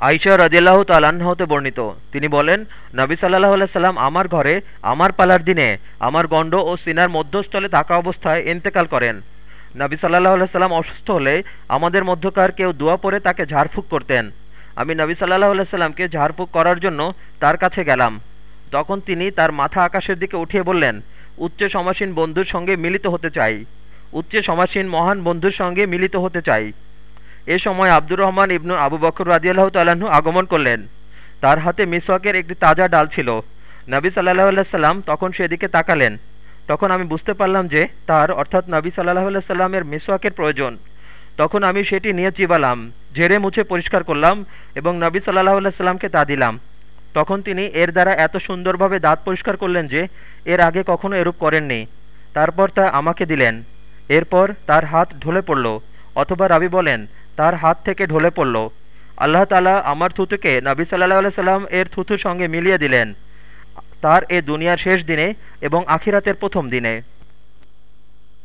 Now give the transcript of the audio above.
আইসা রদিয়াল্লাহ তালাহ হতে বর্ণিত। তিনি বলেন, নবী সাল্লাহ সাল্লাম আমার ঘরে, আমার পালার দিনে, আমার গণ্ড ও সিনার মধ্যস্থলে থাকা অবস্থায় ইন্তেকাল করেন। নবী সাল্লাহ সাল্লাম অসুস্থ হলে আমাদের মধ্যকার কেউ দোয়া পরে তাকে ঝাড়ফুঁক করতেন। আমি নবী সাল্লাহ সাল্লামকে ঝাড়ফুঁক করার জন্য তার কাছে গেলাম। তখন তিনি তার মাথা আকাশের দিকে উঠিয়ে বললেন, উচ্চ সমাসীন বন্ধুর সঙ্গে মিলিত হতে চাই। উচ্চ সমাসীন মহান বন্ধুর সঙ্গে মিলিত হতে চাই। এ সময় আব্দুর রহমান ইবনু আবু বকর রাজিয়াল্লাহ তাল্লাহ্ন আগমন করলেন। তার হাতে মিসওয়াকের একটি তাজা ডাল ছিল। নবী সাল্লাহ আল্লাহ সাল্লাম তখন সেদিকে তাকালেন। তখন আমি বুঝতে পারলাম যে তার অর্থাৎ নবী সাল্লাহ আল্লাহ সাল্লামের মিসওয়াকের প্রয়োজন। তখন আমি সেটি নিয়ে চিবালাম ঝেড়ে মুছে পরিষ্কার করলাম এবং নবী সাল্লাহ আল্লাহ সাল্লামকে তা দিলাম। তখন তিনি এর দ্বারা এত সুন্দরভাবে দাঁত পরিষ্কার করলেন যে এর আগে কখনো এরূপ করেননি। তারপর তা আমাকে দিলেন। এরপর তার হাত ঢলে পড়ল, অথবা রাবি বলেন তার হাত থেকে ঢলে পড়ল। আল্লাহ তালা আমার থুতুকে নাবি সাল্লাহ সাল্লাম এর থুতুর সঙ্গে মিলিয়ে দিলেন। তার এ দুনিয়ার শেষ দিনে এবং আখিরাতের প্রথম দিনে।